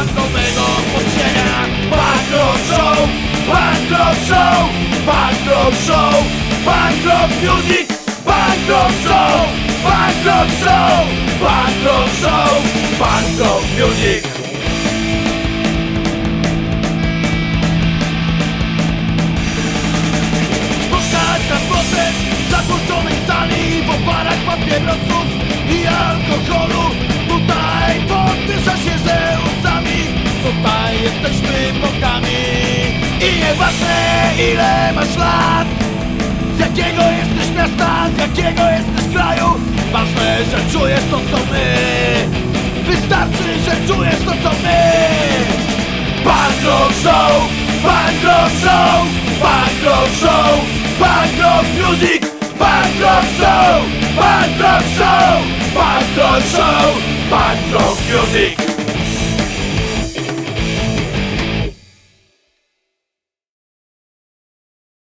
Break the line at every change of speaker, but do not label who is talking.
bankowego podziemia. Bankrot Show, Bankrot Show, Bankrot Show, Bankrot Music, Bankrot Show, Bankrot Show, Bankrot Show, Bankrot Music. Spotkać na proces zakłóconych sali, bo parach papierosów ile masz lat? Z jakiego jesteś miasta, z jakiego jesteś kraju? Ważne, że czujesz to co my. Wystarczy, że czujesz to co my. Punk rock show, punk rock show, punk rock show, punk rock music, punk rock show, punk rock show, punk rock show, punk rock music.